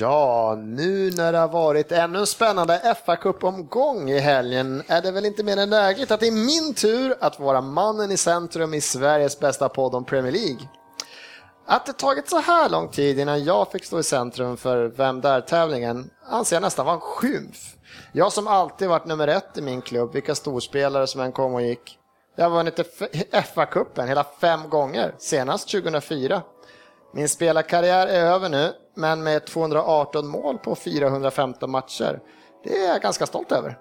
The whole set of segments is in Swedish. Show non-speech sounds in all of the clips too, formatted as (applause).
Ja, nu när det har varit ännu en spännande FA-cupomgång i helgen är det väl inte mer än lägligt att det är min tur att vara mannen i centrum i Sveriges bästa podd om Premier League. Att det tagit så här lång tid innan jag fick stå i centrum för Vem där-tävlingen anser jag nästan vara en skymf. Jag som alltid varit nummer ett i min klubb, vilka storspelare som än kom och gick. Jag har vunnit FA-cupen hela fem gånger, senast 2004. Min spelarkarriär är över nu, men med 218 mål på 415 matcher. Det är jag ganska stolt över.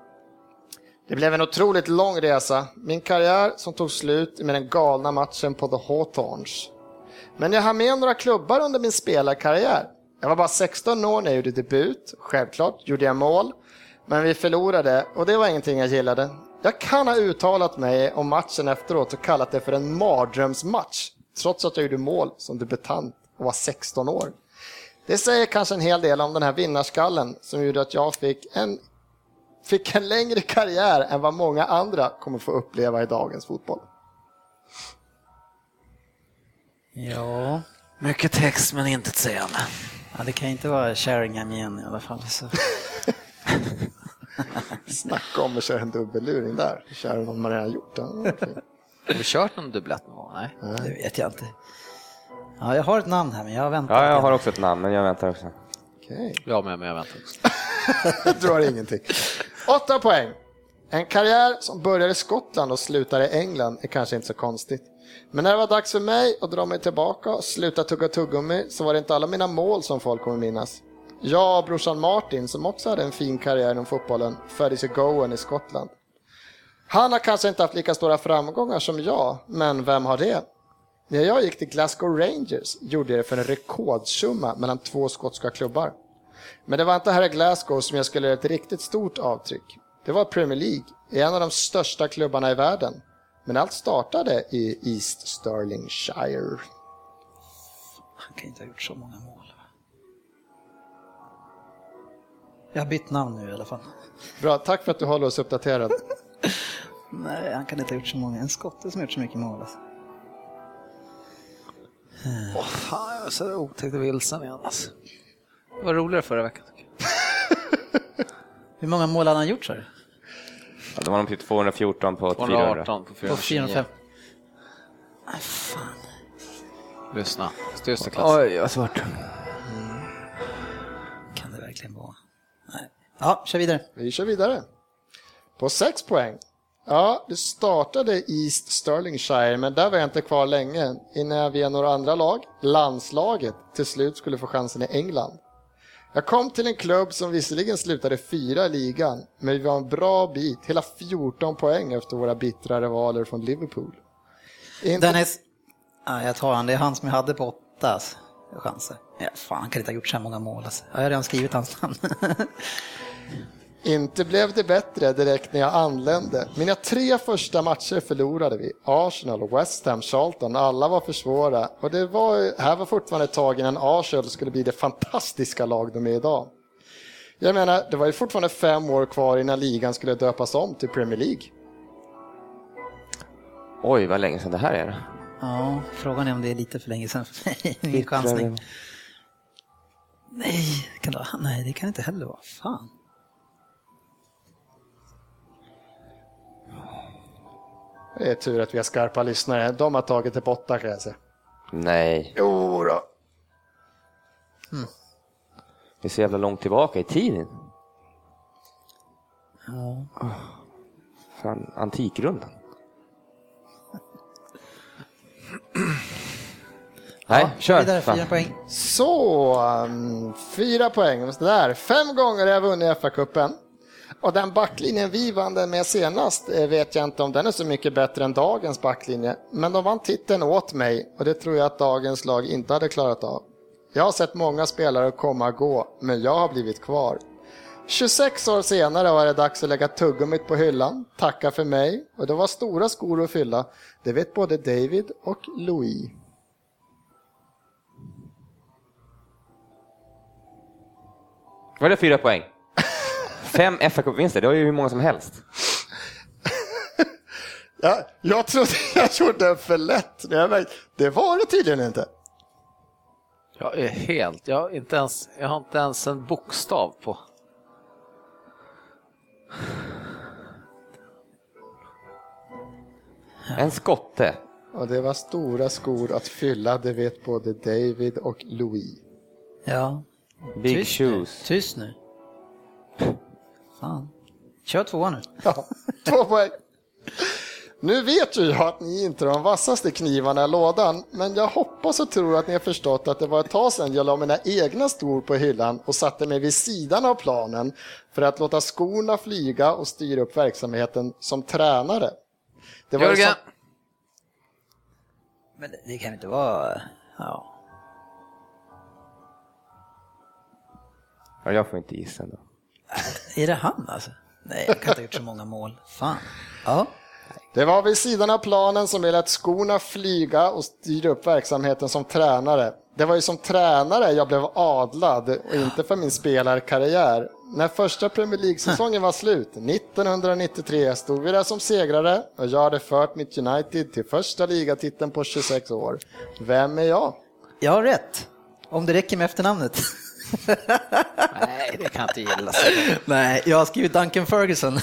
Det blev en otroligt lång resa. Min karriär som tog slut med den galna matchen på The Hawthorns. Men jag har med några klubbar under min spelarkarriär. Jag var bara 16 år när jag gjorde debut. Självklart gjorde jag mål. Men vi förlorade och det var ingenting jag gillade. Jag kan ha uttalat mig om matchen efteråt och kallat det för en mardrömsmatch. Trots att jag gjorde mål som debutant och var 16 år. Det säger kanske en hel del om den här vinnarskallen som gjorde att jag fick en, fick en längre karriär än vad många andra kommer få uppleva i dagens fotboll. Ja. Mycket text men inte sägande. ja, det kan inte vara Sheringham igen i alla fall. Så. (laughs) Snacka om att köra en dubbelluring där. Köra någon man redan gjort. Den. Har vi kört någon dubblett någon gång? Nej. Det vet jag inte. Ja, jag har ett namn här men jag väntar. Ja, jag har också ett namn, men jag väntar också. Okej, Jag med, men jag väntar också. (laughs) du har ingenting. Åtta poäng. En karriär som börjar i Skottland och slutar i England är kanske inte så konstigt. Men när det var dags för mig att dra mig tillbaka och sluta tugga tuggummi så var det inte alla mina mål som folk kommer minnas. Jag och brorsan Martin, som också hade en fin karriär inom fotbollen, föddes i Gowan i Skottland. Han har kanske inte haft lika stora framgångar som jag, men vem har det? När jag gick till Glasgow Rangers gjorde jag det för en rekordsumma mellan två skotska klubbar. Men det var inte här i Glasgow som jag skulle göra ett riktigt stort avtryck. Det var Premier League, i en av de största klubbarna i världen. Men allt startade i East Stirlingshire. Han kan inte ha gjort så många mål. Jag har bytt namn nu i alla fall. Bra, tack för att du håller oss uppdaterade. (laughs) Nej, han kan inte ha gjort så många. En skotte som har gjort så mycket mål. Alltså. Åh, fan, jag är så otäckt vilsen igen alltså. Det var roligare förra veckan. (laughs) Hur många mål hade han gjort så? Ja, det var de typ 214 på 400. 218 på På 409. 405? Nej, fan. Lyssna, största klass. Oj, vad svårt. Kan det verkligen vara? Nej. Ja, kör vidare. Vi kör vidare. På 6 poäng. Ja, det startade i East Stirlingshire, men där var jag inte kvar länge innan jag via några andra lag, landslaget, till slut skulle få chansen i England. Jag kom till en klubb som visserligen slutade fyra i ligan, men vi var en bra bit, hela 14 poäng efter våra bittra rivaler från Liverpool. Inte, Dennis. Ja, jag tar han. Det är han som jag hade på åtta chanser. Ja, fan, han kan inte ha gjort så här många mål. Alltså. Ja, jag har redan skrivit hans namn. (laughs) Inte blev det bättre direkt när jag anlände. Mina tre första matcher förlorade vi. Arsenal, West Ham, Charlton, alla var för svåra. Och det var, här var fortfarande ett tag innan Arsenal skulle bli det fantastiska lag de är idag. Jag menar, det var ju fortfarande fem år kvar innan ligan skulle döpas om till Premier League. Oj, vad länge sedan det här är. ja, frågan är om det är lite för länge sedan för mig. (laughs) Ingen chansning. Nej, kan det, nej, det kan det inte heller vara. Fan. Det är tur att vi har skarpa lyssnare. De har tagit det åtta kan jag säga. Nej, Jo då. det är så jävla långt tillbaka i tiden. Ja. Fan, Antikrundan. Nej, kör. Vidare, Fan. fyra poäng. Så, um, fyra poäng. Så där. Fem gånger har jag vunnit FA-cupen. Och den backlinjen vi vann den med senast eh, vet jag inte om den är så mycket bättre än dagens backlinje. Men de vann titeln åt mig och det tror jag att dagens lag inte hade klarat av. Jag har sett många spelare komma och gå, men jag har blivit kvar. 26 år senare var det dags att lägga tuggummit på hyllan, tacka för mig och det var stora skor att fylla. Det vet både David och Louis. Var det fyra poäng? Fem fa Cup-vinster, det var ju hur många som helst. Ja, jag trodde jag gjorde den för lätt. men Det var det tydligen inte. Jag är helt, jag har inte ens, jag har inte ens en bokstav på. En skotte. Och det var stora skor att fylla, det vet både David och Louis. Ja. Big Tyst nu. shoes. Tyst nu. Fan. Kör tvåa nu. (laughs) Ja, två poäng. Nu vet ju jag att ni inte är de vassaste knivarna i lådan, men jag hoppas och tror att ni har förstått att det var ett tag sedan jag la mina egna skor på hyllan och satte mig vid sidan av planen för att låta skorna flyga och styra upp verksamheten som tränare. Det var Jörgen, som- Men det, det kan inte vara... Ja. Ja, jag får inte gissa då. Är det han alltså? Nej, jag kan inte ha gjort så många mål. Fan. Ja. Det var vid sidan av planen som jag lät skorna flyga och styra upp verksamheten som tränare. Det var ju som tränare jag blev adlad och inte för min spelarkarriär. När första Premier League-säsongen var slut, 1993, stod vi där som segrare och jag hade fört mitt United till första ligatiteln på 26 år. Vem är jag? Jag har rätt. Om det räcker med efternamnet. (laughs) nej det kan jag inte gilla. Nej, jag har skrivit Duncan Ferguson. (laughs)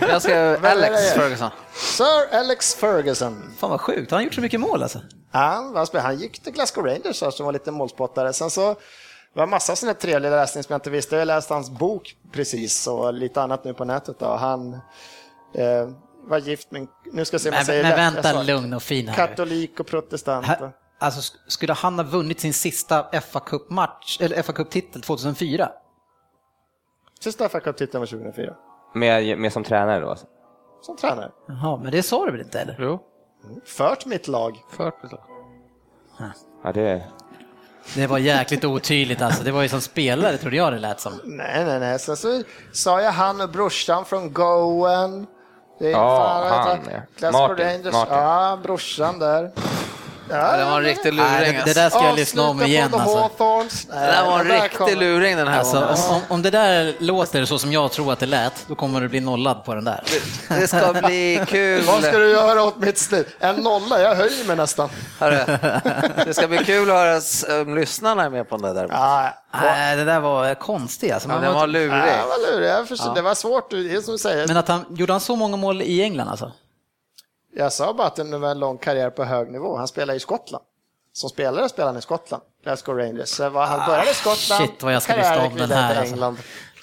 Jag ska Alex Ferguson. Sir Alex Ferguson. Fan vad sjukt, han har gjort så mycket mål alltså. Han, var han gick till Glasgow Rangers här, som var lite målspottare. Sen så var det massa sådana trevliga läsning som jag inte visste. Jag läste hans bok precis och lite annat nu på nätet. Då. Han eh, var gift med, nu ska jag se om jag säger men rätt. vänta, lugn och fin här. Katolik och protestant. här. Alltså, sk- skulle han ha vunnit sin sista fa Cup-match, eller fa Cup-titel 2004? Sista fa Cup-titeln var 2004. Med, med som tränare då? alltså. Som tränare. Jaha, men det sa du väl inte eller? Jo, Fört mitt lag. fört mitt lag. Ja, det... Det var jäkligt otydligt alltså. Det var ju som spelare trodde jag det lät som. Nej, nej, nej. Sen så sa jag han och brorsan från Goen. Det är Ja, fan, han. Glasgow Martin, Rangers. Martin. Ja, brorsan där. Ja, Det var en riktig Nej, luring. det, det alltså. där ska jag lyssna om igen alltså. Det där var en riktig kommer- luring den här Alltså, om, om, om det där låter så som jag tror att det lät, då kommer du bli nollad på den där. Det ska bli kul. Vad ska du göra åt mitt slut? En nolla, jag höjer mig nästan. Hörru, det ska bli kul att höra om lyssnarna är med på det där. Nej, det där var konstigt alltså. Ja, Man den var- var lurig. ja, vad lurig. Jag förstår, Det var svårt, det är som du säger. Men att han, gjorde han så många mål i England alltså? Jag sa bara att det var en lång karriär på hög nivå. Han spelar i Skottland. Som spelare spelade han i Skottland, Glasgow Rangers. Så han började i Skottland, shit, vad jag ska lyssna om den här, alltså. England.